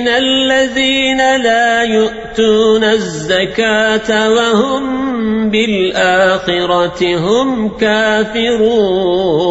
من الذين لا يؤتون الزكاة وهم بالآخرة هم كافرون